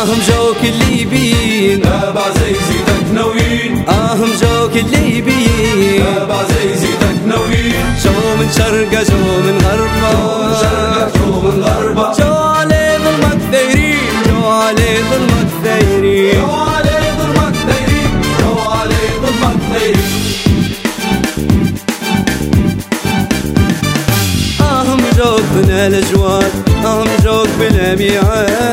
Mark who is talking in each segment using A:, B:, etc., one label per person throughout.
A: آهم جوك الليبيين
B: لباب عزيزيتك ناويين
A: آهم جوك الليبيين
B: لباب عزيزيتك ناويين
A: جو من شرقة جو من غربة
B: جو من غربة
A: جو علي ظلمك ثيرين جو علي ظلمك ثيرين
B: جو علي ظلمك ثيرين جو علي ظلمك ثيرين
A: آهم جوك من الاجواد آهم جوك بلا ميعاد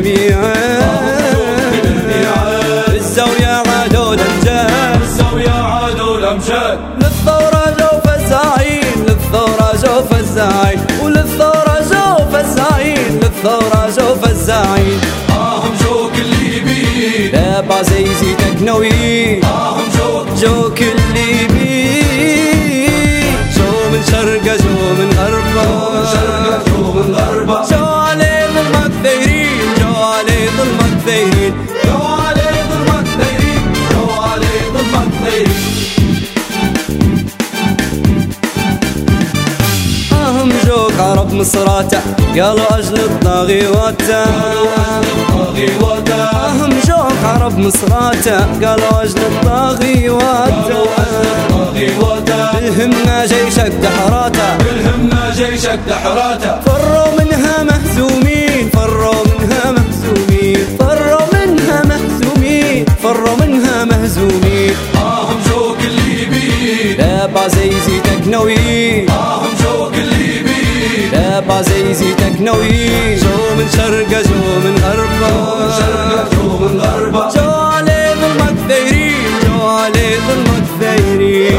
B: جوك بلا ميعاد
A: الزاوية عادوا الامجاد
B: الزاوية عادوا الأمجاد
A: للثورة جو فزاعين للثورة جو فزاعين وللثورة جو فزاعين للثورة جو فزاعين
B: آهم جوك الليبيين
A: لباب عزيزيتك ناويين
B: آهم جوك
A: جوك الليبي جو جوك عرب مصراته. قالوا أجل الطاغي واتا أهم جوك عرب مصراته. قالوا أجل الطاغي واتا الهمنا جيشك دحراته
B: بالهمنا جيشك دحراته
A: فروا منها مهزومين. فروا منها مهزومين. فروا منها مهزومين. فروا منها مهزومين.
B: آهم جوك الليبيين
A: لابا زي زيتك ناويين
B: آهم
A: لباب عزيزيتك ناويين جو من شرقة جو من غربة
B: جو من غربة
A: جو علي ظلمك ثيرين جو علي ظلمك
B: علي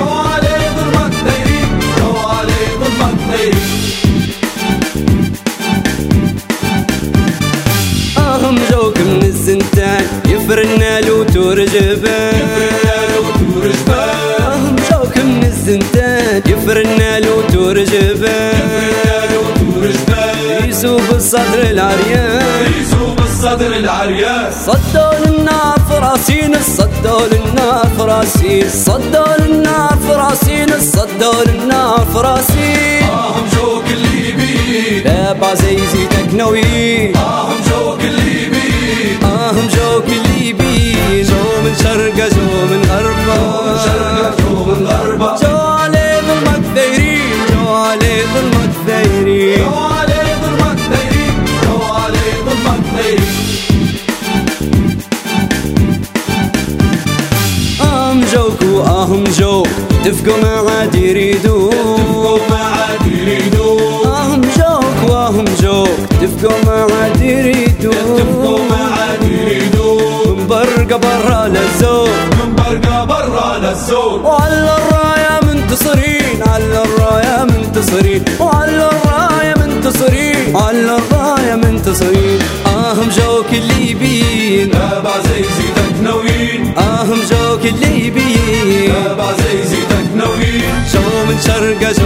B: ظلمك علي ظلمك ثيرين
A: أهم جوك من يفرن والرجبان
B: رجال والرجبان
A: اهم جوك من الزنتان يفرن والرجبان.
B: رجال وتورجبان
A: يسوق الصدر العريان.
B: يسوق بالصدر العريان.
A: صدوا للنار فراسين صدوا للنار فراسين. صدوا للنار فراسين صدوا للنار فراسين.
B: آهم جوك الليبيين
A: لابا زي زيتك تفقوا ما عاد يريدون.
B: تفقوا ما عاد يريدون.
A: أهم جوك وأهم جوك تفقوا ما عاد
B: تفقوا
A: يريدون.
B: ما عاد
A: من برقة برا للزوق
B: من برقة برا للزوق
A: وعلى الراية منتصرين على الراية منتصرين. وعلى الراية منتصرين وعلى الراية منتصرين. أهم جوك الليبيين
B: تابع زي زيتك ناويين
A: أهم جوك الليبيين geçer geç.